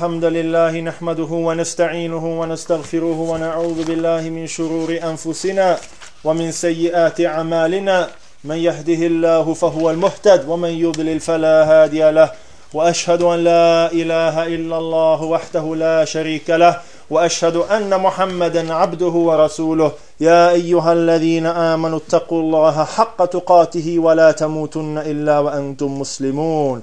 الحمد لله نحمده ونستعينه ونستغفره ونعوذ بالله من شرور أنفسنا ومن سيئات أعمالنا. من يهده الله فهو المهتد ومن يضلل فلا هادي له. وأشهد أن لا إله إلا الله وحده لا شريك له. وأشهد أن محمدا عبده ورسوله. يا أيها الذين آمنوا اتقوا الله حق تقاته ولا تموتن إلا وأنتم مسلمون.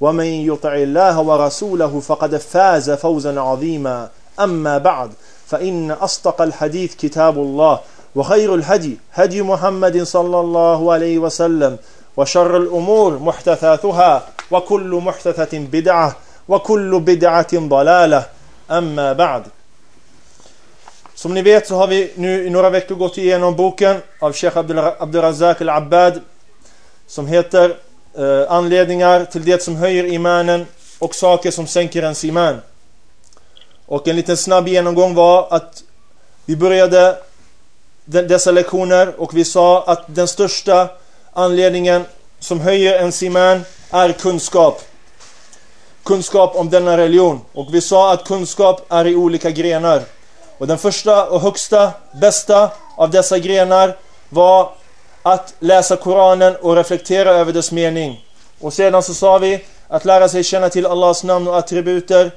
ومن يطع الله ورسوله فقد فاز فوزا عظيما. أما بعد فإن أصدق الحديث كتاب الله وخير الهدي هدي محمد صلى الله عليه وسلم وشر الأمور محدثاتها وكل محدثة بدعة وكل بدعة ضلالة. أما بعد Som ni vet så har vi nu i några veckor gått igenom boken av Sheikh Abdulrazak al-Abbad som heter eh, Anledningar till det som höjer imanen och saker som sänker ens iman. Och en liten snabb genomgång var att vi började dessa lektioner och vi sa att den största anledningen som höjer ens iman är kunskap. Kunskap om denna religion. Och vi sa att kunskap är i olika grenar. Och den första och högsta, bästa av dessa grenar var att läsa Koranen och reflektera över dess mening. Och sedan så sa vi att lära sig känna till Allahs namn och attributer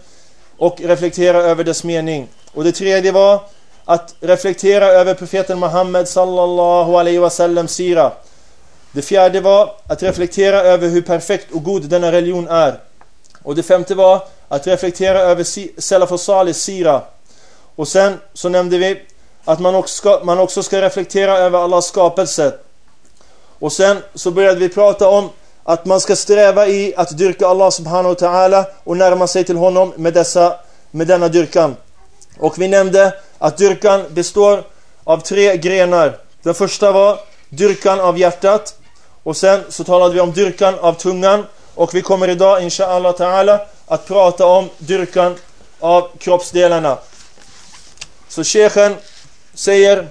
och reflektera över dess mening. Och det tredje var att reflektera över profeten Muhammed sallallahu alaihi wasallam sira. Det fjärde var att reflektera över hur perfekt och god denna religion är. Och det femte var att reflektera över Salaf och Salih sira. Och sen så nämnde vi att man också, ska, man också ska reflektera över Allahs skapelse. Och sen så började vi prata om att man ska sträva i att dyrka Allah subhanahu wa ta'ala och närma sig till honom med, dessa, med denna dyrkan. Och vi nämnde att dyrkan består av tre grenar. Den första var dyrkan av hjärtat. Och sen så talade vi om dyrkan av tungan. Och vi kommer idag inshallah ta'ala att prata om dyrkan av kroppsdelarna. Så shechen säger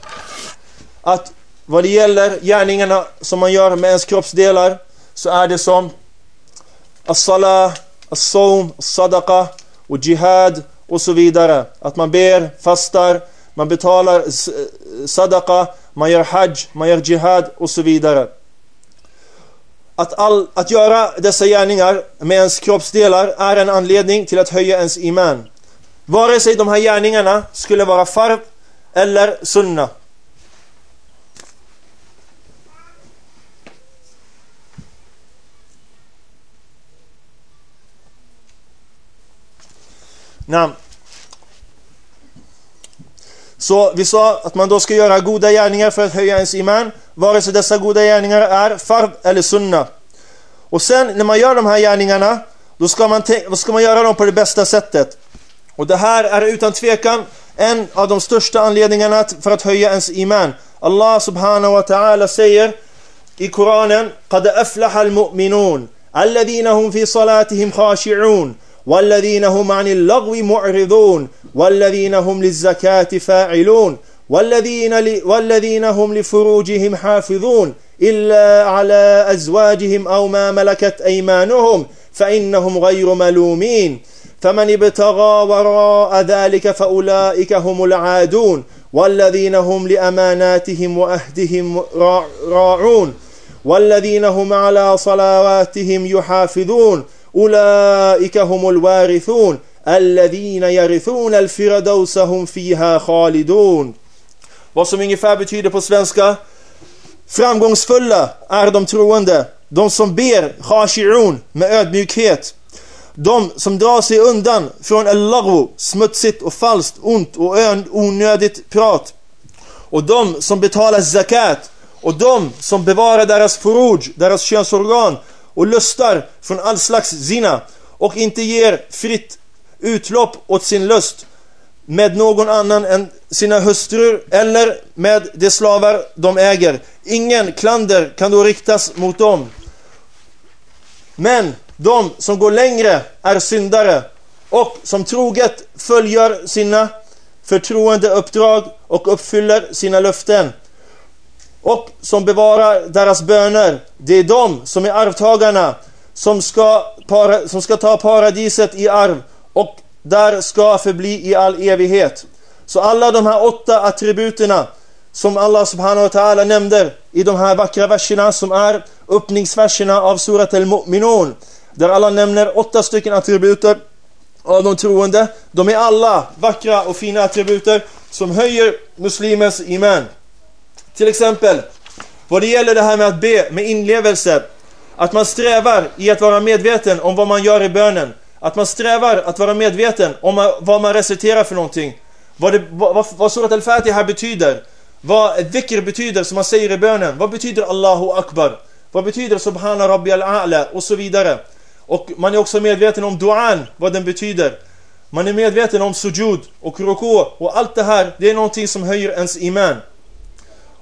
att vad det gäller gärningarna som man gör med ens kroppsdelar så är det som as-salah, as-sawm, sadaqa och jihad och så vidare. Att man ber, fastar, man betalar sadaqa, man gör hajj, man gör jihad och så vidare. Att, all, att göra dessa gärningar med ens kroppsdelar är en anledning till att höja ens iman. Vare sig de här gärningarna skulle vara farb eller sunna. Namn. Så vi sa att man då ska göra goda gärningar för att höja ens iman. Vare sig dessa goda gärningar är farb eller sunna. Och sen när man gör de här gärningarna, då ska man, då ska man göra dem på det bästa sättet. Och det här är utan tvekan en av de största anledningarna för att höja ens iman. Allah subhanahu wa ta'ala säger i Koranen قَدْ أَفْلَحَ الْمُؤْمِنُونَ الَّذِينَ هُمْ فِي صَلَاتِهِمْ خَاشِعُونَ والذين هم عن اللغو معرضون والذين هم للزكاة فاعلون والذين, والذين هم لفروجهم حافظون إلا على أزواجهم أو ما ملكت أيمانهم فإنهم غير ملومين. فمن ابتغى وراء ذلك فأولئك هم العادون والذين هم لأماناتهم وأهدهم راعون والذين هم على صلواتهم يحافظون. Ulaika humul warithun alladhina yarithun al-firdausa hum fiha khalidun. Vad som ungefär betyder på svenska Framgångsfulla är de troende, de som ber khashi'un med ödmjukhet. De som drar sig undan från allahu, smutsigt och falskt, ont och onödigt prat. Och de som betalar zakat och de som bevarar deras furuj, deras könsorgan och lustar från all slags zina och inte ger fritt utlopp åt sin lust. med någon annan än sina hustrur eller med de slavar de äger. Ingen klander kan då riktas mot dem. Men de som går längre är syndare och som troget följer sina förtroendeuppdrag och uppfyller sina löften och som bevarar deras böner. Det är de som är arvtagarna som ska, para, som ska ta paradiset i arv och där ska förbli i all evighet. Så alla de här åtta attributerna som Allah subhanahu wa ta'ala nämner i de här vackra verserna som är öppningsverserna av surat al-Mu'minun där alla nämner åtta stycken attributer av de troende. De är alla vackra och fina attributer som höjer muslimens iman. Till exempel, vad det gäller det här med att be med inlevelse. Att man strävar i att vara medveten om vad man gör i bönen. Att man strävar att vara medveten om vad man reciterar för någonting. Vad, det, vad, vad Surat al-Fatiha betyder. Vad ett dhikr betyder som man säger i bönen. Vad betyder Allahu Akbar? Vad betyder Subhana Rabbi al-A'la? Och så vidare. Och man är också medveten om du'an, vad den betyder. Man är medveten om sujud och ruku och allt det här, det är någonting som höjer ens iman.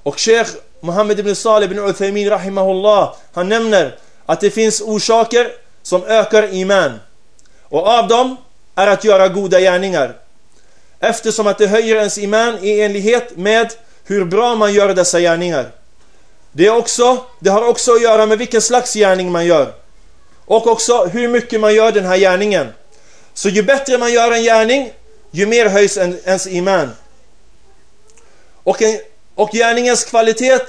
Och Sheikh Muhammed ibn Salih ibn Uthaymin rahimahullah, han nämner att det finns orsaker som ökar iman. Och av dem är att göra goda gärningar. Eftersom att det höjer ens iman i enlighet med hur bra man gör dessa gärningar. Det, är också, det har också att göra med vilken slags gärning man gör. Och också hur mycket man gör den här gärningen. Så ju bättre man gör en gärning, ju mer höjs ens iman. Och, en, och gärningens kvalitet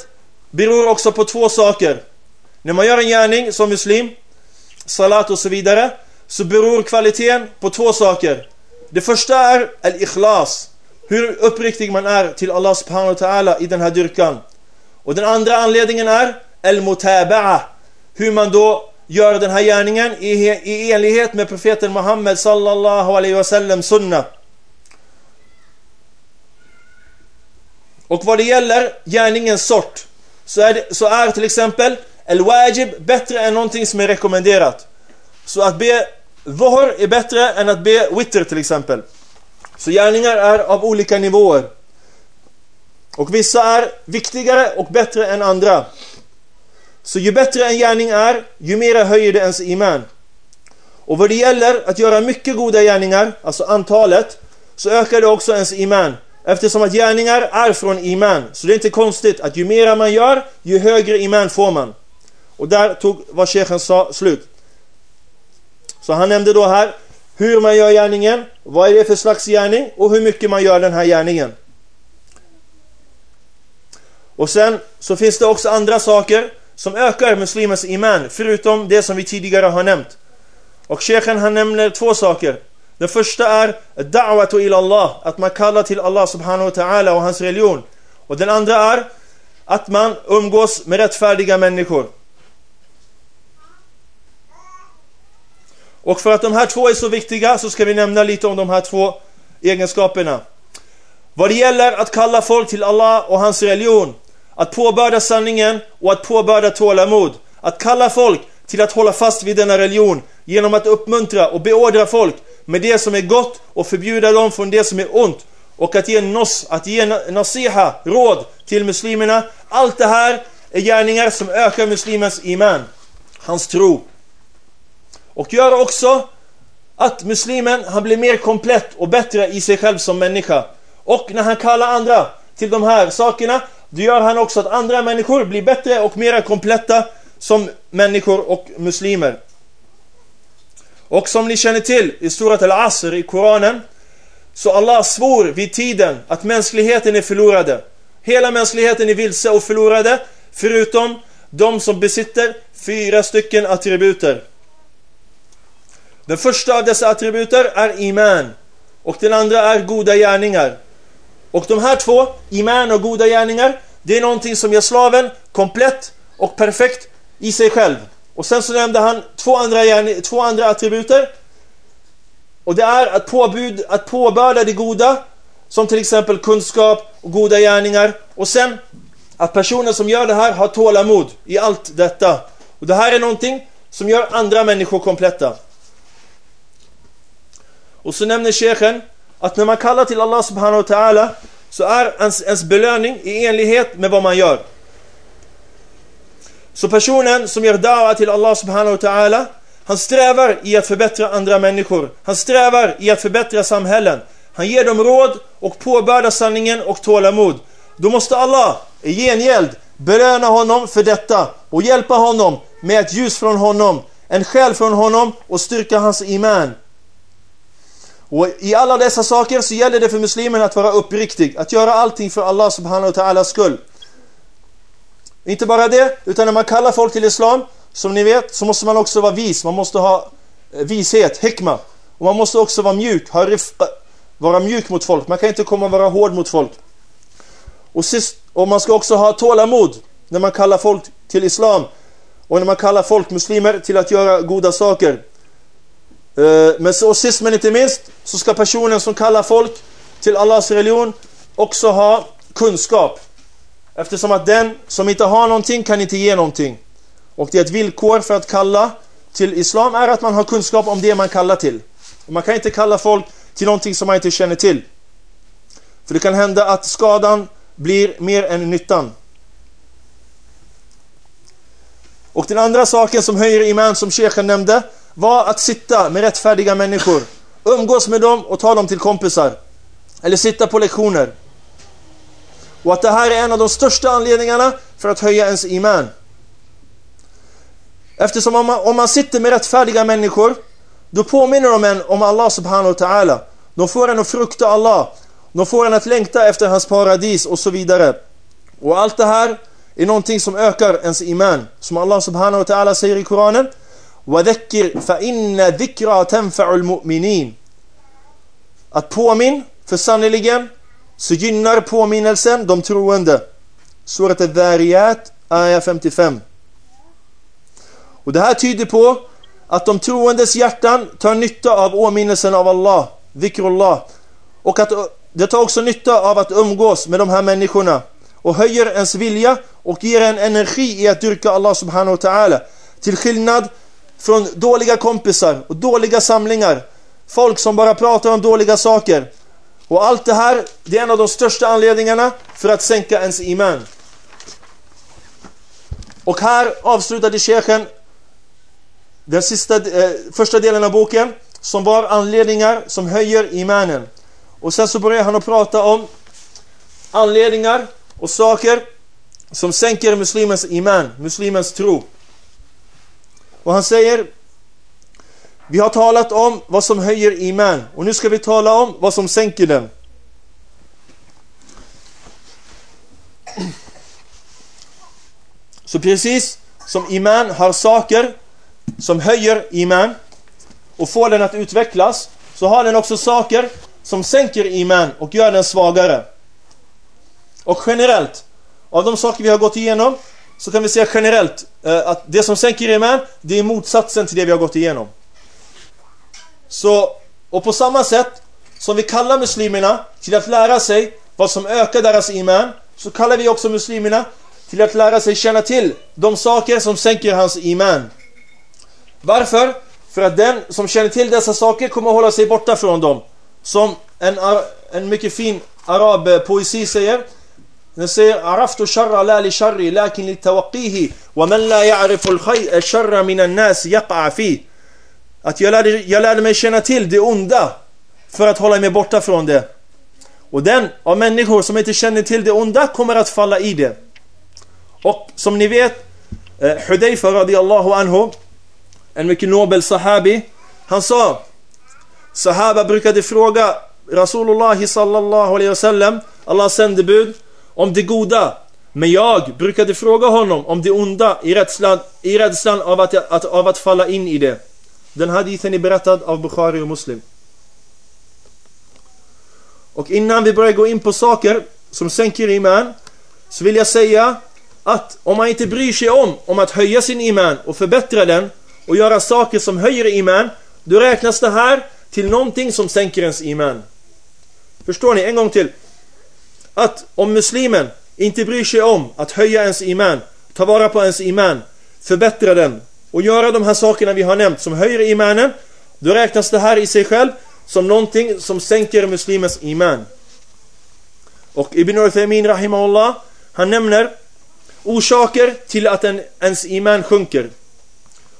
beror också på två saker. När man gör en gärning som muslim, salat och så vidare, så beror kvaliteten på två saker. Det första är al-ikhlas. Hur uppriktig man är till Allah subhanahu wa ta'ala i den här dyrkan. Och den andra anledningen är al-mutaba'a. Hur man då gör den här gärningen i, i enlighet med profeten Muhammed sallallahu alaihi wasallam sunna. Och vad det gäller gärningens sort så är, det, så är till exempel el-wajib bättre än någonting som är rekommenderat. Så att be dhuhr är bättre än att be witter till exempel. Så gärningar är av olika nivåer. Och vissa är viktigare och bättre än andra. Så ju bättre en gärning är, ju mer höjer det ens iman. Och vad det gäller att göra mycket goda gärningar, alltså antalet, så ökar det också ens iman. Eftersom att gärningar är från iman. Så det är inte konstigt att ju mer man gör, ju högre iman får man. Och där tog vad shechen sa slut. Så han nämnde då här hur man gör gärningen, vad är det för slags gärning och hur mycket man gör den här gärningen. Och sen så finns det också andra saker som ökar muslimens iman förutom det som vi tidigare har nämnt. Och shejken han nämner två saker. Den första är da'watu ila Allah, att man kallar till Allah subhanahu wa ta'ala och hans religion. Och den andra är att man umgås med rättfärdiga människor. Och för att de här två är så viktiga så ska vi nämna lite om de här två egenskaperna. Vad det gäller att kalla folk till Allah och hans religion att påbörda sanningen och att påbörda tålamod. Att kalla folk till att hålla fast vid denna religion genom att uppmuntra och beordra folk med det som är gott och förbjuda dem från det som är ont. Och att ge nos, att ge nasiha, råd till muslimerna. Allt det här är gärningar som ökar muslimens iman, hans tro. Och gör också att muslimen, han blir mer komplett och bättre i sig själv som människa. Och när han kallar andra till de här sakerna då gör han också att andra människor blir bättre och mer kompletta som människor och muslimer. Och som ni känner till i Surat Al-Asr i Koranen så Allah svor vid tiden att mänskligheten är förlorade. Hela mänskligheten är vilse och förlorade förutom de som besitter fyra stycken attributer. Den första av dessa attributer är iman och den andra är goda gärningar. Och de här två, iman och goda gärningar, det är någonting som gör slaven komplett och perfekt i sig själv. Och sen så nämnde han två andra, två andra attributer. Och det är att, påbud, att påbörda det goda, som till exempel kunskap och goda gärningar. Och sen att personer som gör det här har tålamod i allt detta. Och det här är någonting som gör andra människor kompletta. Och så nämner shechen att när man kallar till Allah subhanahu wa ta'ala så är ens, ens belöning i enlighet med vad man gör. Så personen som gör dawa till Allah subhanahu wa ta'ala han strävar i att förbättra andra människor. Han strävar i att förbättra samhällen. Han ger dem råd och påbördar sanningen och tålamod. Då måste Allah i gengäld belöna honom för detta och hjälpa honom med ett ljus från honom, en själ från honom och styrka hans iman. Och i alla dessa saker så gäller det för muslimen att vara uppriktig, att göra allting för Allah subhanahu wa ta'alas skull. Inte bara det, utan när man kallar folk till Islam, som ni vet, så måste man också vara vis. Man måste ha eh, vishet, hikma. Och man måste också vara mjuk, ha rifqa, vara mjuk mot folk. Man kan inte komma och vara hård mot folk. Och, sist, och man ska också ha tålamod när man kallar folk till Islam. Och när man kallar folk, muslimer, till att göra goda saker. Eh, men så sist men inte minst så ska personen som kallar folk till Allahs religion också ha kunskap. Eftersom att den som inte har någonting kan inte ge någonting. Och det är ett villkor för att kalla till Islam är att man har kunskap om det man kallar till. Och man kan inte kalla folk till någonting som man inte känner till. För det kan hända att skadan blir mer än nyttan. Och den andra saken som höjer iman som shejken nämnde var att sitta med rättfärdiga människor. Umgås med dem och ta dem till kompisar. Eller sitta på lektioner. Och att det här är en av de största anledningarna för att höja ens iman. Eftersom om man, om man sitter med rättfärdiga människor då påminner de en om Allah subhanahu wa ta'ala. De får en att frukta Allah. De får en att längta efter hans paradis och så vidare. Och allt det här är någonting som ökar ens iman. Som Allah subhanahu wa ta'ala säger i Koranen. وَذَكِّرْ فَإِنَّ ذِكْرَى تَنْفَعُ الْمُؤْمِنِينَ Att påminn, för sannoliken så gynnar påminnelsen de troende. Surat al-Dhariyat, ayah 55. Och det här tyder på att de troendes hjärtan tar nytta av åminnelsen av Allah, vikrullah. Och att det tar också nytta av att umgås med de här människorna. Och höjer ens vilja och ger en energi i att dyrka Allah subhanahu wa ta'ala. Till skillnad från dåliga kompisar och dåliga samlingar. Folk som bara pratar om dåliga saker. Och allt det här, det är en av de största anledningarna för att sänka ens iman. Och här avslutade Shechen den sista, eh, första delen av boken som var anledningar som höjer imanen. Och sen så börjar han att prata om anledningar och saker som sänker muslimens iman, muslimens tro. Och han säger vi har talat om vad som höjer iman och nu ska vi tala om vad som sänker den. Så precis som iman har saker som höjer iman och får den att utvecklas så har den också saker som sänker iman och gör den svagare. Och generellt, av de saker vi har gått igenom så kan vi säga generellt eh, att det som sänker iman det är motsatsen till det vi har gått igenom. Så, och på samma sätt som vi kallar muslimerna till att lära sig vad som ökar deras iman så kallar vi också muslimerna till att lära sig känna till de saker som sänker hans iman. Varför? För att den som känner till dessa saker kommer att hålla sig borta från dem. Som en, en mycket fin arabpoesi eh, säger. Den säger Araftu sharra la li sharri lakin li tawaqqihi wa man la ya'rifu al-sharra min an-nas yaqa fihi att jag lärde, jag lärde mig känna till det onda för att hålla mig borta från det. Och den av människor som inte känner till det onda kommer att falla i det. Och som ni vet, eh, Hudayfa radiallahu anhu en mycket nobel sahabi. Han sa, sahaba brukade fråga Rasulullah sallallahu alaihi wasallam, Allahs sändebud, om det goda. Men jag brukade fråga honom om det onda i rädslan, i rädslan av, att, att, av att falla in i det. Den hadithen är berättad av Bukhari och Muslim. Och innan vi börjar gå in på saker som sänker iman så vill jag säga att om man inte bryr sig om, om att höja sin iman och förbättra den och göra saker som höjer iman då räknas det här till någonting som sänker ens iman. Förstår ni? En gång till. Att om muslimen inte bryr sig om att höja ens iman, ta vara på ens iman, förbättra den och göra de här sakerna vi har nämnt som höjer imanen, då räknas det här i sig själv som någonting som sänker muslimens iman. Och Ibn Uthaymin rahimahullah, han nämner orsaker till att en, ens iman sjunker.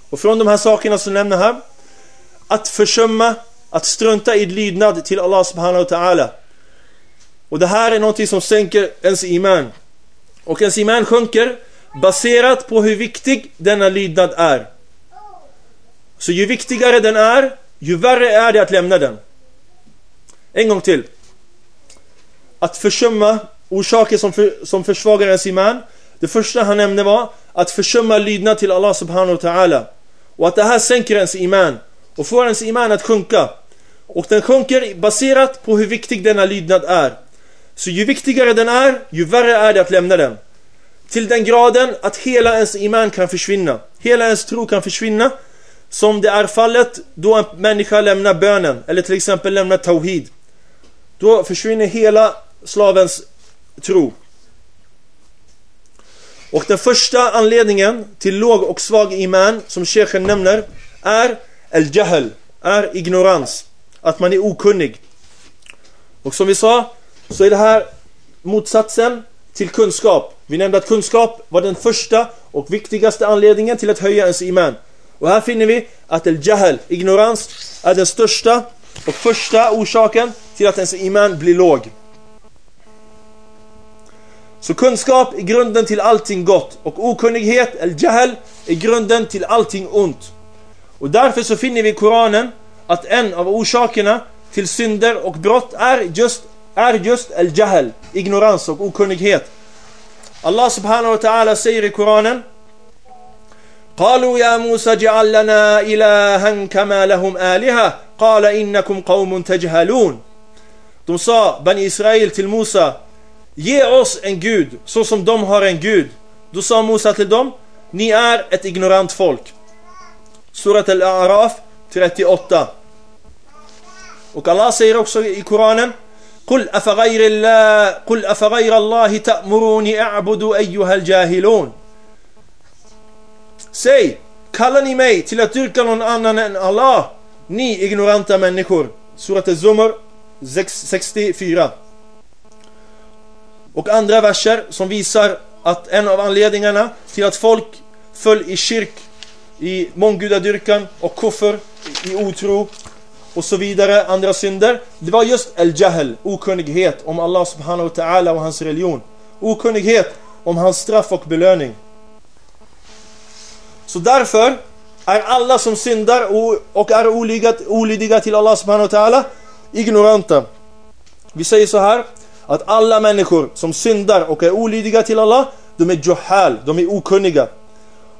Och från de här sakerna som nämner här, att försumma, att strunta i lydnad till Allah subhanahu wa ta'ala. Och det här är någonting som sänker ens iman. Och ens iman sjunker baserat på hur viktig denna lydnad är. Så ju viktigare den är, ju värre är det att lämna den. En gång till. Att försumma orsaker som, för, som försvagar ens iman. Det första han nämnde var att försumma lydnad till Allah subhanahu wa ta'ala. Och att det här sänker ens iman. Och får ens iman att sjunka. Och den sjunker baserat på hur viktig denna lydnad är. Så ju viktigare den är, ju värre är det att lämna den. Till den graden att hela ens iman kan försvinna. Hela ens tro kan försvinna. Som det är fallet då en människa lämnar bönen. Eller till exempel lämnar tawhid. Då försvinner hela slavens tro. Och den första anledningen till låg och svag iman som Shechen nämner är al-jahl, är ignorans. Att man är okunnig. Och som vi sa så är det här motsatsen till kunskap. Vi nämnde att kunskap var den första och viktigaste anledningen till att höja ens iman. Och här finner vi att el-jahal, ignorans, är den största och första orsaken till att ens iman blir låg. Så kunskap är grunden till allting gott och okunnighet, el-jahal, är grunden till allting ont. Och därför så finner vi i Koranen att en av orsakerna till synder och brott är just, är just al-jahl, ignorans och okunnighet. Allah subhanahu wa ta'ala säger i Koranen قالوا يا موسى اجعل لنا إلها كما لهم آلهة قال إنكم قوم تجهلون De sa, Bani Israel till Musa Ge oss en gud så som de har en gud Då sa Musa till dem Ni är ett ignorant folk Surat al-A'raf 38 Och Allah säger också i Koranen قل أفغير الله قل أفغير الله تأمروني أعبد أيها الجاهلون Säg, kallar ni mig till att dyrka någon annan än Allah? Ni ignoranta människor. Surat al-Zumar 64. Och andra verser som visar att en av anledningarna till att folk föll i kyrk, i månggudadyrkan och kuffer, i otro och så vidare, andra synder. Det var just al-jahl, okunnighet om Allah subhanahu wa ta'ala och hans religion. Okunnighet om hans straff och belöning. Så därför är alla som syndar och är olydiga till Allah subhanahu wa ta'ala ignoranta. Vi säger så här att alla människor som syndar och är olydiga till Allah de är johal, de är okunniga.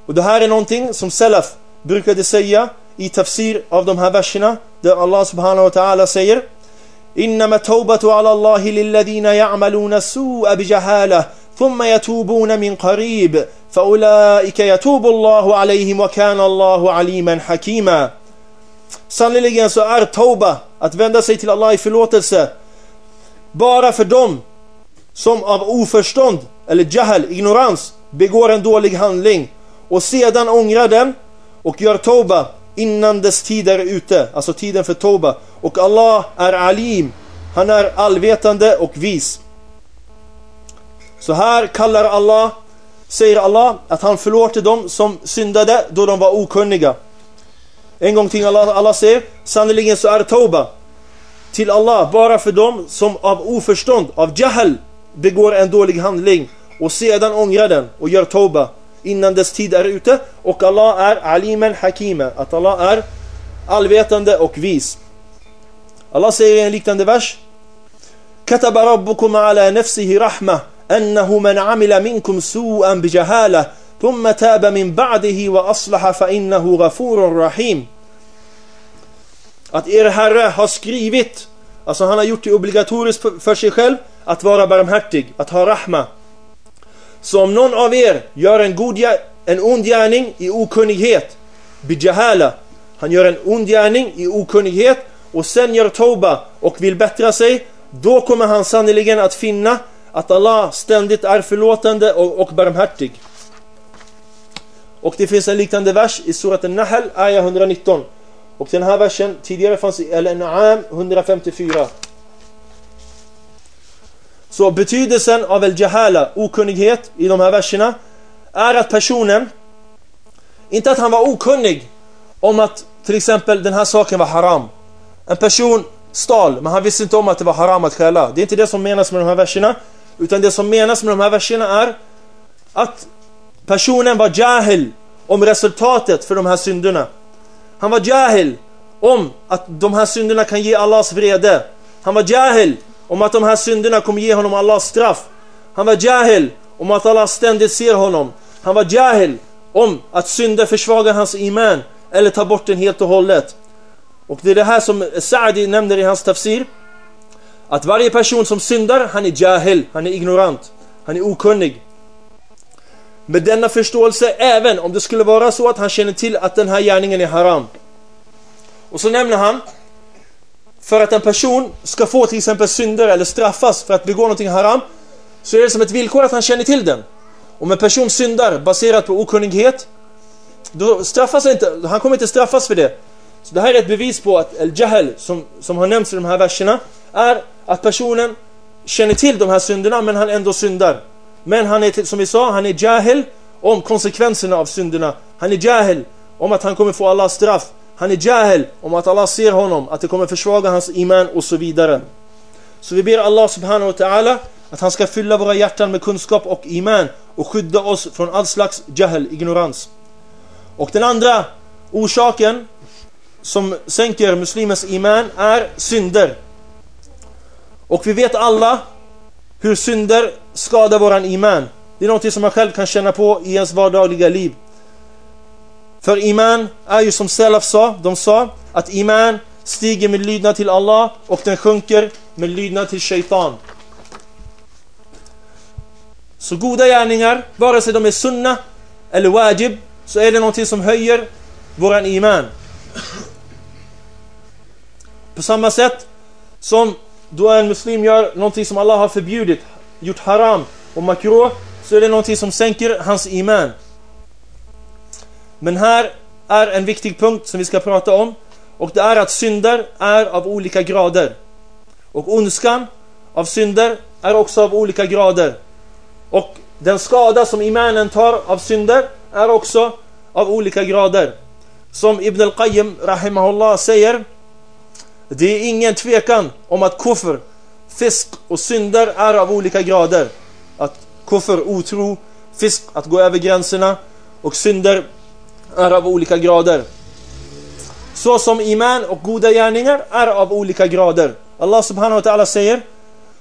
Och det här är någonting som Salaf brukade säga i tafsir av de här verserna där Allah subhanahu wa ta'ala säger إنما التوبة على الله للذين يعملون السوء بجهالة ثم يتوبون من قريب فأولئك يتوب الله عليهم وكان الله عليما حكيما Sannerligen så är Tauba att vända sig till Allah i förlåtelse bara för dem som av oförstånd eller jahal, ignorans begår en dålig handling och sedan ångrar den och gör Tauba innan dess tid är ute, alltså tiden för Toba. Och Allah är alim, han är allvetande och vis. Så här kallar Allah, säger Allah att han förlåter dem som syndade då de var okunniga. En gång till Allah, Allah säger, sannoliken så är Toba till Allah bara för dem som av oförstånd, av jahal, begår en dålig handling och sedan ångrar den och gör Toba innan dess tid är ute och Allah är alimen hakima att Allah är allvetande och vis Allah säger i en liknande vers كتب ربكم على نفسه رحمة أنه من عمل منكم سوءا بجهالة ثم تاب من بعده وأصلح فإنه غفور رحيم Att er Herre har skrivit Alltså han har gjort det obligatoriskt för sig själv Att vara barmhärtig, att ha rahma Så om någon av er gör en, god, en ond gärning i okunnighet, bijahala, han gör en ond gärning i okunnighet och sen gör toba och vill bättra sig, då kommer han sannoliken att finna att Allah ständigt är förlåtande och, och barmhärtig. Och det finns en liknande vers i surat An-Nahl, ayah 119. Och den här versen tidigare fanns i Al-An'am 154. Så betydelsen av el-jahala, okunnighet i de här verserna är att personen, inte att han var okunnig om att till exempel den här saken var haram. En person stal, men han visste inte om att det var haram att stjäla. Det är inte det som menas med de här verserna. Utan det som menas med de här verserna är att personen var jahil om resultatet för de här synderna. Han var jahil om att de här synderna kan ge Allahs vrede. Han var jahil om att de här synderna kommer ge honom Allahs straff. Han var jahil om att Allah ständigt ser honom. Han var jahil om att synder försvagar hans iman eller tar bort den helt och hållet. Och det är det här som Saadi nämner i hans tafsir. Att varje person som syndar, han är jahil, han är ignorant, han är okunnig. Med denna förståelse, även om det skulle vara så att han känner till att den här gärningen är haram. Och så nämner han, för att en person ska få till exempel synder eller straffas för att begå någonting haram, så är det som ett villkor att han känner till den. Om en person syndar baserat på okunnighet, då straffas han inte, han kommer inte straffas för det. Så det här är ett bevis på att al-jahl som, som har nämnts i de här verserna är att personen känner till de här synderna men han ändå syndar. Men han är, som vi sa, han är jahil om konsekvenserna av synderna. Han är jahil om att han kommer få Allahs straff. Han är Jahel om att Allah ser honom, att det kommer försvaga hans iman och så vidare. Så vi ber Allah subhanahu wa ta'ala att han ska fylla våra hjärtan med kunskap och iman och skydda oss från all slags Jahel, ignorans. Och den andra orsaken som sänker muslimens iman är synder. Och vi vet alla hur synder skadar våran iman. Det är något som man själv kan känna på i ens vardagliga liv. För iman är ju som Salaf sa, de sa att iman stiger med lydnad till Allah och den sjunker med lydnad till shaitan. Så goda gärningar, vare sig de är sunna eller wajib, så är det någonting som höjer våran iman. På samma sätt som då en muslim gör någonting som Allah har förbjudit, gjort haram och makro, så är det någonting som sänker hans iman. Men här är en viktig punkt som vi ska prata om och det är att synder är av olika grader. Och ondskan av synder är också av olika grader. Och den skada som imanen tar av synder är också av olika grader. Som Ibn al-Qayyim rahimahullah säger det är ingen tvekan om att kufr, fisk och synder är av olika grader. Att kufr, otro, fisk, att gå över gränserna och synder är av olika grader. Så som iman och goda gärningar är av olika grader. Allah subhanahu wa ta'ala säger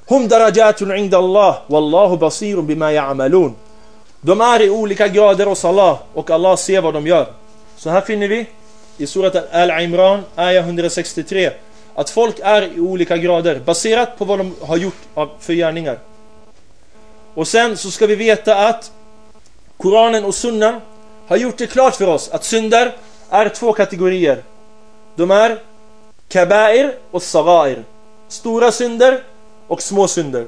Hum darajatun inda Allah wallahu basirun bima ya'malun. De är i olika grader hos Allah och Allah ser vad de gör. Så här finner vi i surat Al-Imran, ayah 163 att folk är i olika grader baserat på vad de har gjort för gärningar. Och sen så ska vi veta att Koranen och Sunnan har gjort det klart för oss att synder är två kategorier. De är kabair och sagair. Stora synder och små synder.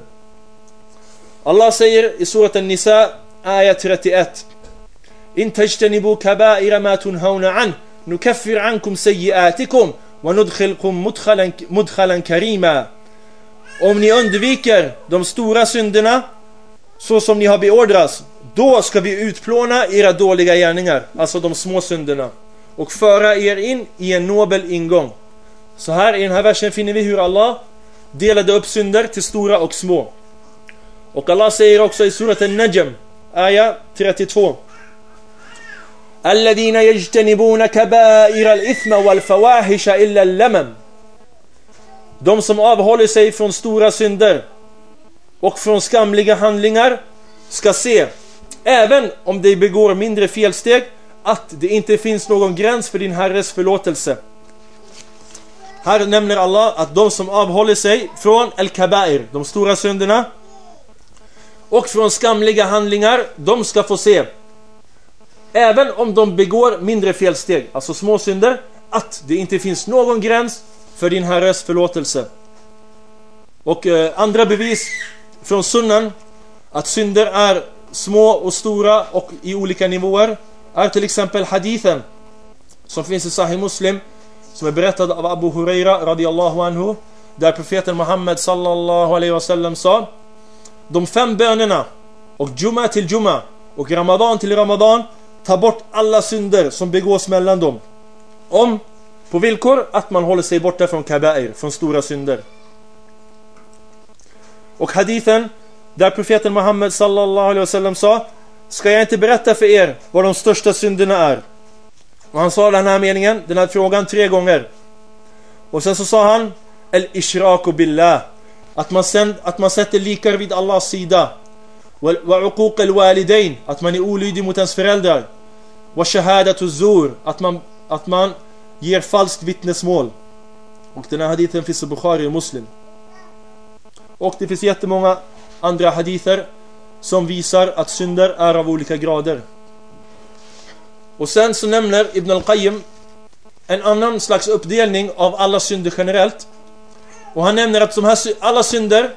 Allah säger i surat An-Nisa ayat 31 In tajtanibu kabaira ma tunhauna an nukaffir ankum sayyiatikum وَنُدْخِلْكُمْ مُدْخَلًا كَرِيمًا Om ni undviker de stora synderna så som ni har beordrats då ska vi utplåna era dåliga gärningar, alltså de små synderna och föra er in i en nobel ingång. Så här i den här versen finner vi hur Allah delade upp synder till stora och små. Och Allah säger också i surat An-Najm, ayah 32 الذين يجتنبون كبائر الإثم والفواحش إلا اللمم De som avhåller sig från stora synder och från skamliga handlingar ska se, även om de begår mindre felsteg, att det inte finns någon gräns för din Herres förlåtelse. Här nämner Allah att de som avhåller sig från al-kabair, de stora synderna, och från skamliga handlingar, de ska få se Även om de begår mindre felsteg, alltså små synder, att det inte finns någon gräns för din herres förlåtelse. Och eh, andra bevis från sunnan att synder är små och stora och i olika nivåer är till exempel hadithen som finns i Sahih Muslim som är berättad av Abu Huraira radiallahu anhu där profeten Muhammed sallallahu alaihi wasallam sa De fem bönerna och Juma till Juma och Ramadan till Ramadan tar bort alla synder som begås mellan dem. Om på villkor att man håller sig borta från kabair, från stora synder. Och hadithen där profeten Muhammed sallallahu alaihi wasallam sa Ska jag inte berätta för er vad de största synderna är? Och han sa den här meningen, den här frågan tre gånger. Och sen så sa han El-ishraku billah att man, sen, att man sätter likar vid Allahs sida. Att man är olydig mot ens föräldrar. Att man, att man ger falskt vittnesmål. Och den här hadithen finns i Bukhari och Muslim. Och det finns jättemånga andra hadither som visar att synder är av olika grader. Och sen så nämner Ibn al-Qayyim en annan slags uppdelning av alla synder generellt. Och han nämner att de här, alla synder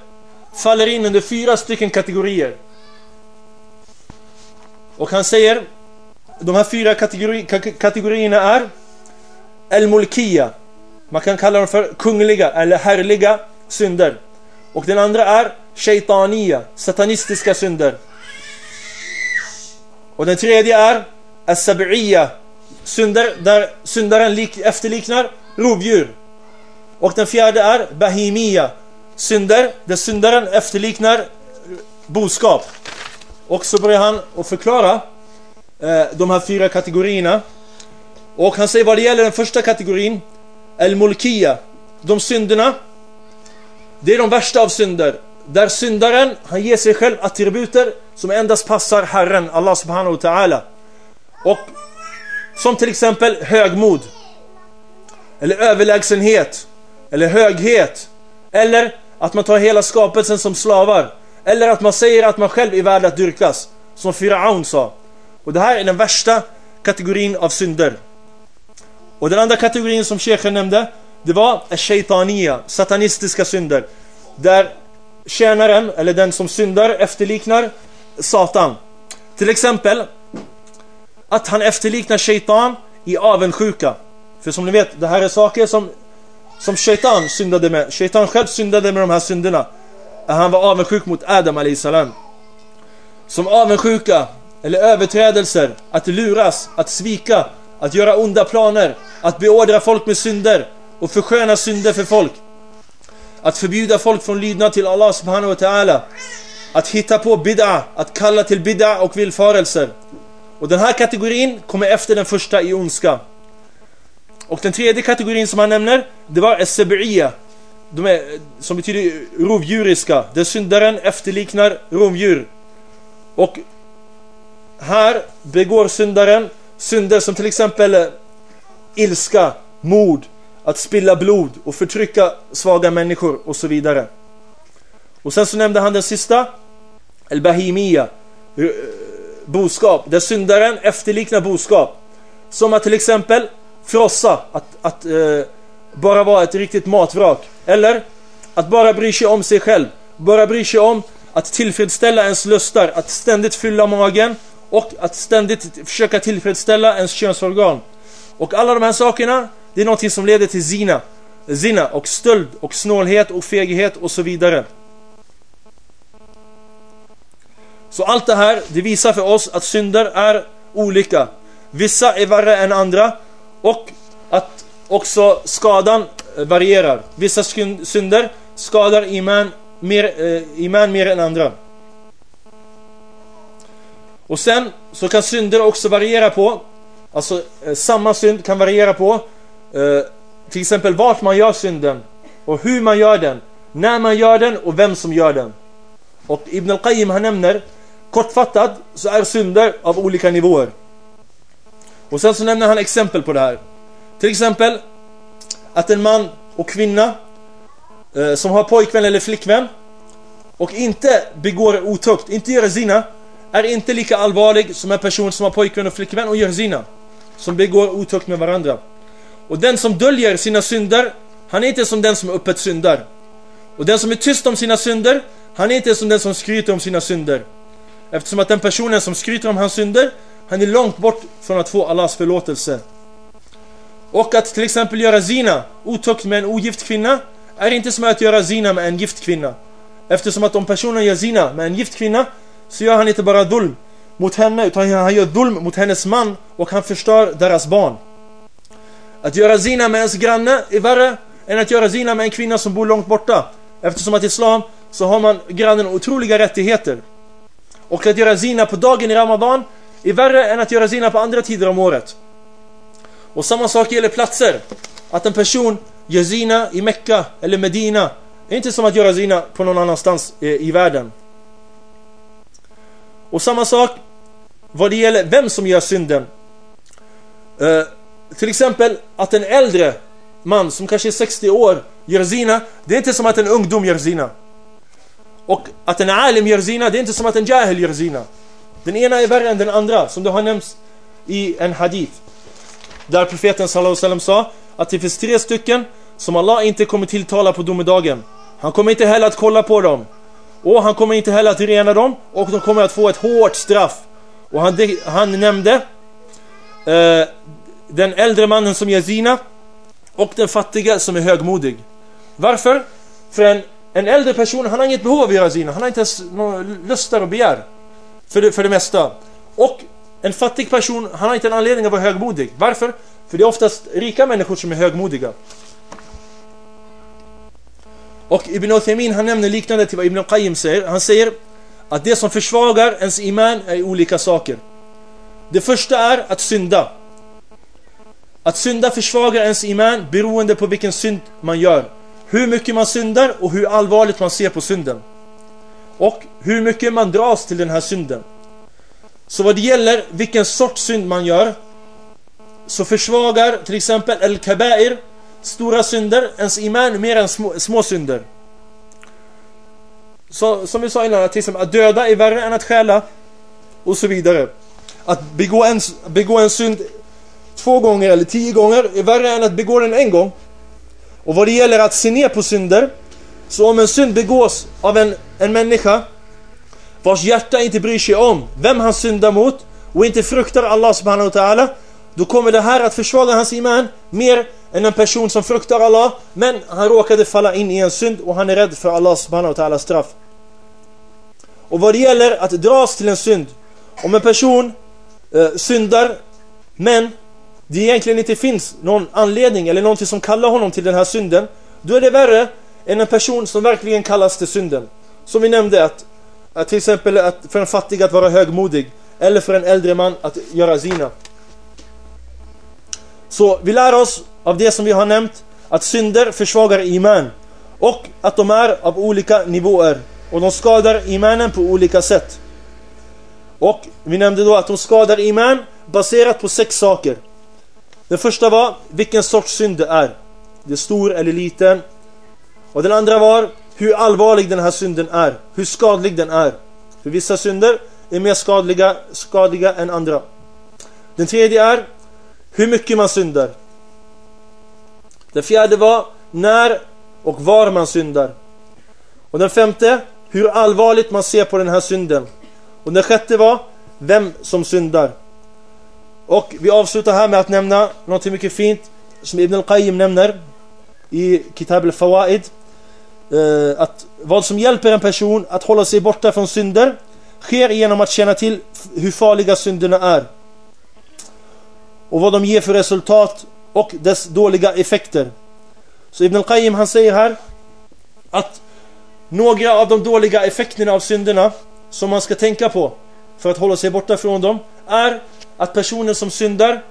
faller in under fyra stycken kategorier. Och han säger de här fyra kategori, kategorierna är El-Mulkiya Man kan kalla dem för kungliga eller härliga synder. Och den andra är shaitania, satanistiska synder. Och den tredje är As-Sab'iyya Synder där syndaren efterliknar rovdjur. Och den fjärde är Bahimiya Synder där syndaren efterliknar boskap. Och så börjar han att förklara eh, de här fyra kategorierna. Och han säger vad det gäller den första kategorin El-Mulkiya De synderna det är de värsta av synder. Där syndaren, han ger sig själv attributer Som endast passar Herren, Allah subhanahu wa ta'ala. Och som till exempel högmod Eller överlägsenhet Eller höghet Eller att man tar hela skapelsen som slavar Eller att man säger att man själv är värd att dyrkas Som Firaun sa. Och det här är den värsta kategorin av synder. Och den andra kategorin som Sheikhen nämnde det var shaitania, satanistiska synder Där tjänaren, eller den som syndar efterliknar Satan. Till exempel Att han efterliknar shaitan i avundsjuka. För som ni vet, det här är saker som Som shaitan syndade med. Shaitan själv syndade med de här synderna. Han var avundsjuk mot Adam salam. Som avundsjuka Eller överträdelser Att luras, att svika Att göra onda planer att beordra folk med synder och försköna synder för folk. Att förbjuda folk från lydnad till Allah subhanahu wa ta'ala. Att hitta på bid'a, att kalla till bid'a och villfarelser. Och den här kategorin kommer efter den första i ondska. Och den tredje kategorin som han nämner, det var Essebia. De är, som betyder rovdjuriska. Där syndaren efterliknar rovdjur. Och här begår syndaren synder som till exempel ilska, mord, att spilla blod och förtrycka svaga människor och så vidare. Och sen så nämnde han den sista, El-Bahimiya, eh, boskap, där syndaren efterliknar boskap. Som att till exempel frossa, att, att eh, bara vara ett riktigt matvrak. Eller att bara bry sig om sig själv, bara bry sig om att tillfredsställa ens lustar, att ständigt fylla magen och att ständigt försöka tillfredsställa ens könsorgan. Och alla de här sakerna, det är någonting som leder till zina. Zina och stöld och snålhet och feghet och så vidare. Så allt det här, det visar för oss att synder är olika. Vissa är värre än andra och att också skadan eh, varierar. Vissa synder skadar iman mer, eh, iman mer än andra. Och sen så kan synder också variera på Alltså eh, samma synd kan variera på Eh, till exempel vart man gör synden och hur man gör den, när man gör den och vem som gör den. Och Ibn al-Qayyim han nämner kortfattat så är synder av olika nivåer. Och sen så nämner han exempel på det här. Till exempel att en man och kvinna eh, som har pojkvän eller flickvän och inte begår otukt, inte gör zina är inte lika allvarlig som en person som har pojkvän och flickvän och gör zina som begår otukt med varandra. Och den som döljer sina synder, han är inte som den som öppet syndar. Och den som är tyst om sina synder, han är inte som den som skryter om sina synder. Eftersom att den personen som skryter om hans synder, han är långt bort från att få Allahs förlåtelse. Och att till exempel göra zina, otukt med en ogift kvinna, är inte som att göra zina med en gift kvinna. Eftersom att om personen gör zina med en gift kvinna så gör han inte bara dulm mot henne utan han gör dulm mot hennes man och han förstör deras barn. Att göra zina med ens granne är värre än att göra zina med en kvinna som bor långt borta. Eftersom att i Islam så har man grannen otroliga rättigheter. Och att göra zina på dagen i Ramadan är värre än att göra zina på andra tider om året. Och samma sak gäller platser. Att en person gör zina i Mekka eller Medina är inte som att göra zina på någon annanstans eh, i världen. Och samma sak vad det gäller vem som gör synden. Eh, till exempel att en äldre man som kanske är 60 år gör zina. Det är inte som att en ungdom gör zina. Och att en alim gör zina, det är inte som att en jahil gör zina. Den ena är värre än den andra, som det har nämnts i en hadith. Där profeten sallam sa att det finns tre stycken som Allah inte kommer tilltala på domedagen. Han kommer inte heller att kolla på dem. Och han kommer inte heller att rena dem. Och de kommer att få ett hårt straff. Och han, han nämnde eh, den äldre mannen som gör zina och den fattiga som är högmodig. Varför? För en, en äldre person, han har inget behov av att göra zina. Han har inte ens någon lustar och begär. För det, för det mesta. Och en fattig person, han har inte en anledning att vara högmodig. Varför? För det är oftast rika människor som är högmodiga. Och Ibn Uthaymin han nämner liknande till vad Ibn Qayyim säger. Han säger att det som försvagar ens iman är olika saker. Det första är att synda. Att synda försvagar ens iman beroende på vilken synd man gör. Hur mycket man syndar och hur allvarligt man ser på synden. Och hur mycket man dras till den här synden. Så vad det gäller vilken sorts synd man gör så försvagar till exempel el-kabair stora synder ens iman mer än små, små synder. Så, som vi sa innan, att, att döda är värre än att stjäla och så vidare. Att begå en, begå en synd två gånger eller tio gånger är värre än att begå den en gång. Och vad det gäller att se ner på synder, så om en synd begås av en, en människa vars hjärta inte bryr sig om vem han syndar mot och inte fruktar Allah subhanahu wa ta'ala, då kommer det här att försvaga hans iman mer än en person som fruktar Allah men han råkade falla in i en synd och han är rädd för Allah subhanahu wa ta'ala straff. Och vad det gäller att dras till en synd, om en person eh, syndar men det egentligen inte finns någon anledning eller någonting som kallar honom till den här synden, då är det värre än en person som verkligen kallas till synden. Som vi nämnde att, att till exempel att för en fattig att vara högmodig eller för en äldre man att göra zina. Så vi lär oss av det som vi har nämnt att synder försvagar iman och att de är av olika nivåer och de skadar imanen på olika sätt. Och vi nämnde då att de skadar iman baserat på sex saker. Den första var vilken sorts synd det är. Det är stor eller liten. Och den andra var hur allvarlig den här synden är. Hur skadlig den är. För vissa synder är mer skadliga, skadliga än andra. Den tredje är hur mycket man syndar. Den fjärde var när och var man syndar. Och den femte, hur allvarligt man ser på den här synden. Och den sjätte var vem som syndar. Och vi avslutar här med att nämna något mycket fint som Ibn al-Qayyim nämner i Kitab al-Fawaid. Eh, att vad som hjälper en person att hålla sig borta från synder sker genom att känna till hur farliga synderna är. Och vad de ger för resultat och dess dåliga effekter. Så Ibn al-Qayyim han säger här att några av de dåliga effekterna av synderna som man ska tänka på för att hålla sig borta från dem är att personen som syndar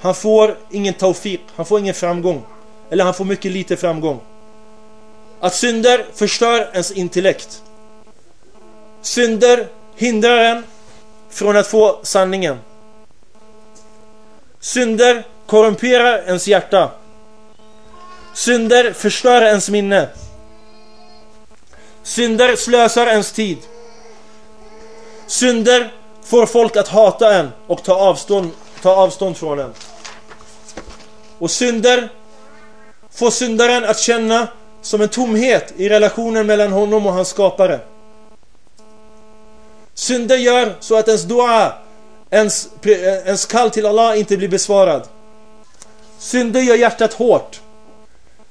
han får ingen taufik, han får ingen framgång. Eller han får mycket lite framgång. Att synder förstör ens intellekt. Synder hindrar en från att få sanningen. Synder korrumperar ens hjärta. Synder förstör ens minne. Synder slösar ens tid. Synder får folk att hata en och ta avstånd, ta avstånd från en. Och synder får syndaren att känna som en tomhet i relationen mellan honom och hans skapare. Synder gör så att ens dua, ens, ens kall till Allah inte blir besvarad. Synder gör hjärtat hårt.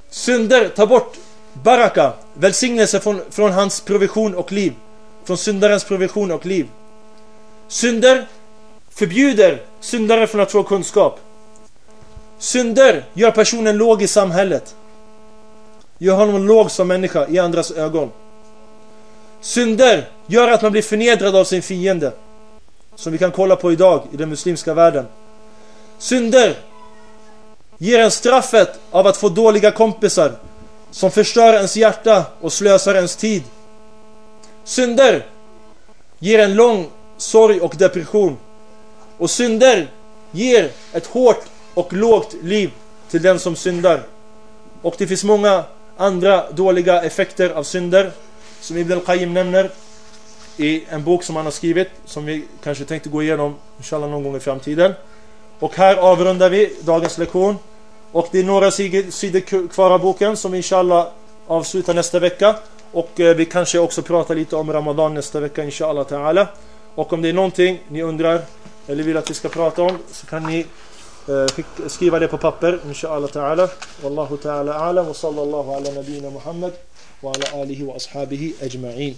Synder tar bort baraka, välsignelse från, från hans provision och liv. Från syndarens provision och liv. Synder förbjuder syndare från att få kunskap. Synder gör personen låg i samhället. Gör honom låg som människa i andras ögon. Synder gör att man blir förnedrad av sin fiende. Som vi kan kolla på idag i den muslimska världen. Synder ger en straffet av att få dåliga kompisar som förstör ens hjärta och slösar ens tid. Synder ger en lång sorg och depression. Och synder ger ett hårt och lågt liv till den som syndar. Och det finns många andra dåliga effekter av synder som Ibn al-Qayyim nämner i en bok som han har skrivit som vi kanske tänkte gå igenom inshallah någon gång i framtiden. Och här avrundar vi dagens lektion. Och det är några sidor kvar av boken som vi inshallah avslutar nästa vecka. Och eh, vi kanske också pratar lite om Ramadan nästa vecka inshallah ta'ala. Och om det är någonting ni undrar eller vill att vi ska prata om så kan ni eh, skriva det på papper inshallah ta'ala. Wallahu ta'ala a'lam wa sallallahu ala nabina Muhammad wa ala alihi wa ashabihi ajma'in.